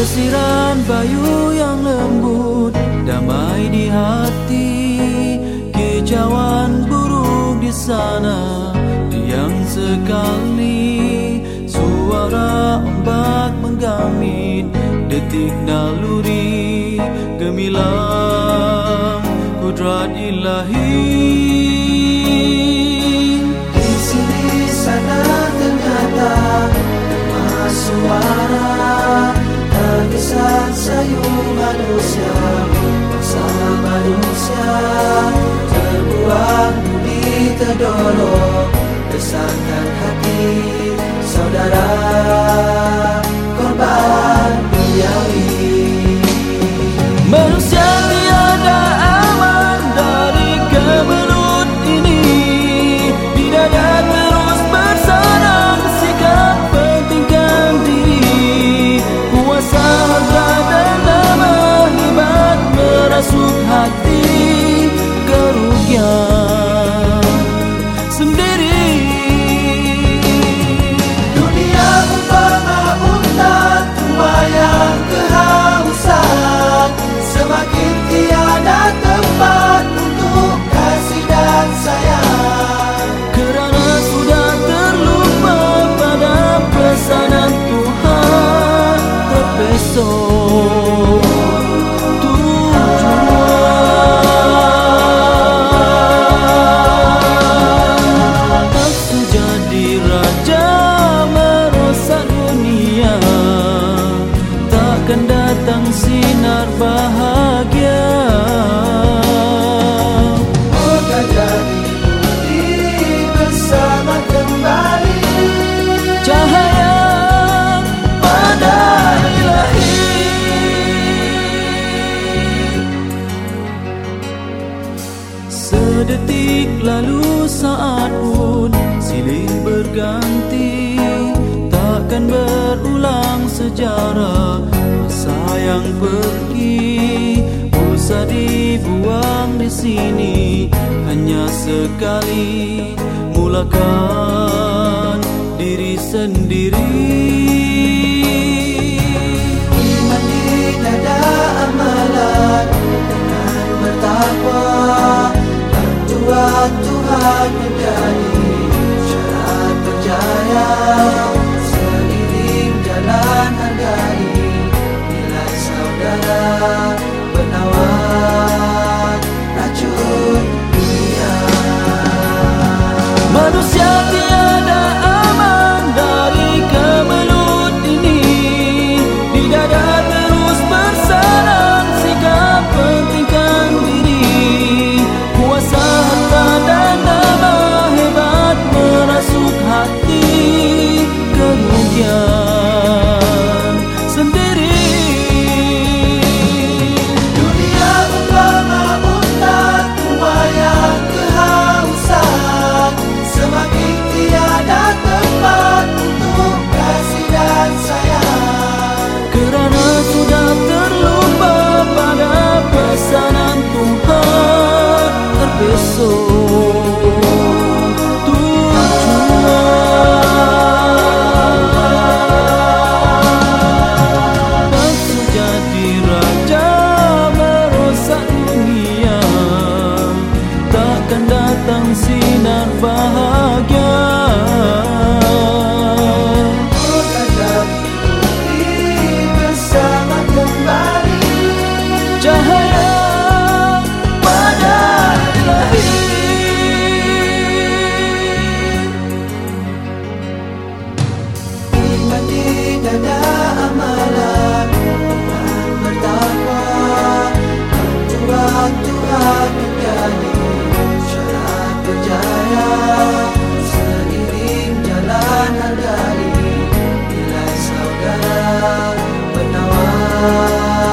Desiran bayu yang lembut Damai di hati. Kejauhan buruk di sana Diam sekali. Suara ombak menggamit Detik naluri. Gemilang Kudrat ilahi. Suara terkesan sayu manusia bersama manusia terbuang budi terdorong besarkan hati saudara Semakin tiada tempat untuk kasih dan sayang. Kerana sudah terlupa pada pesanan Tuhan terpesong Sedetik lalu saat pun silih berganti. Takkan berulang sejarah masa yang pergi. Usah dibuang di sini hanya sekali. Mulakan diri sendiri. Iman di dada amalan Dengan bertakwa Tuhan menjadi syarat berjaya. Seiring jalan hargai Nilai saudara terlupa mar.